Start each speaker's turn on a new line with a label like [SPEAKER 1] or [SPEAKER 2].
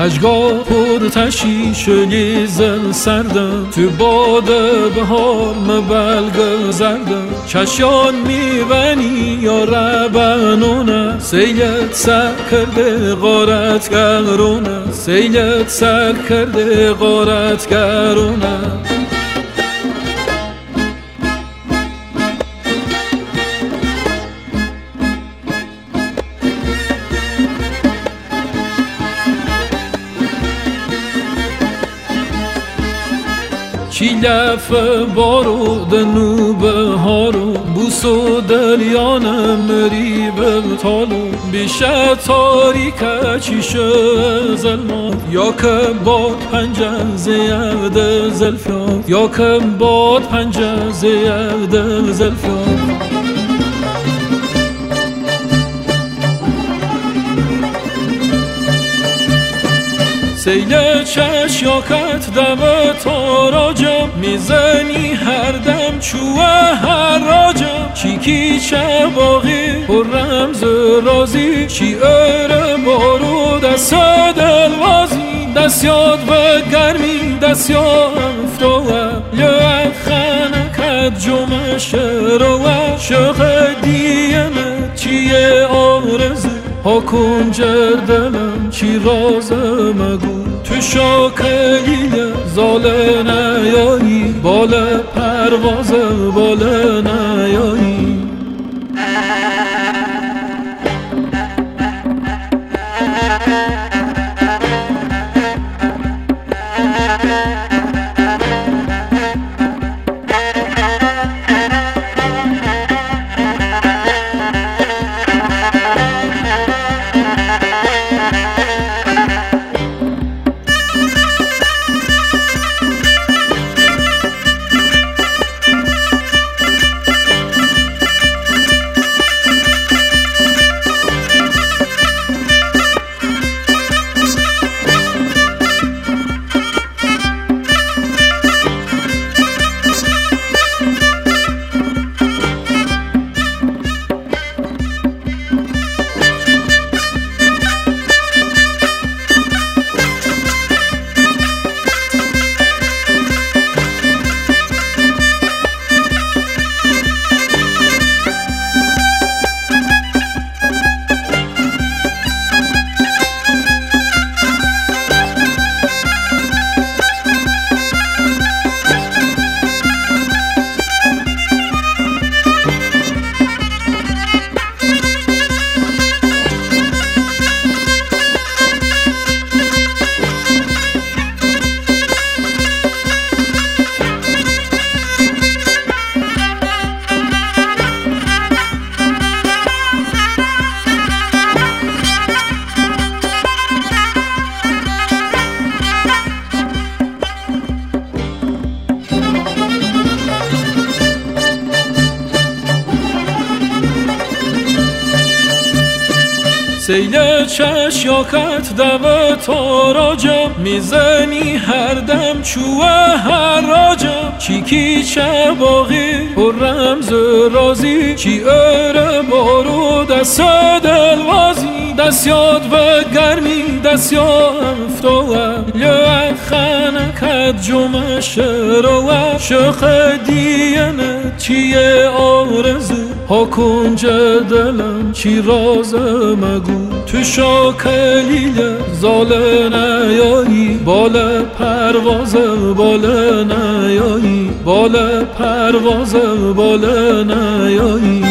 [SPEAKER 1] تجگاه پر تشی شلی زل سردم تو باد بهار مبلگ زردم چشان میونی یا ربنونه سیلت سر کرده غارت گرونه. سیلت سر کرده غارت گرونه. چی لف بارو دنو بهارو بوسو دلیان مری تالو بیشه تاریکه چیشه زلمان یا که باد پنجه زیاد زلفیان یا که باد پنجه زیاد زلفیان سیل چش یاکت دم تاراجم می‌زنی هر دم چوه هر راجم. چیکی چه باقی پر رمز رازی. چی اره بارو دست دلوازی دست یاد به گرمی دست یاد افتوه یه خنکت جمع شروه. شخ دیمه چیه ها کنجر دلم چی راز مگو تو شاکلیه زاله نیایی بال پرواز بال نیایی. سیل چش یاکت دو تاراجم می‌زنی هر دم چوه هر راجم چیکی چه باقی پر رمز رازی چی اره بارو دست دلوازی دست یاد به گرمی دست یاد افتوه خنکت جمع شروه شخ دیینه چیه آرزه ها کنج دلم چی راز مگو؟ تو شاکلیه زاله نیایی. بال پرواز بال نیایی. بال پرواز بال نیایی.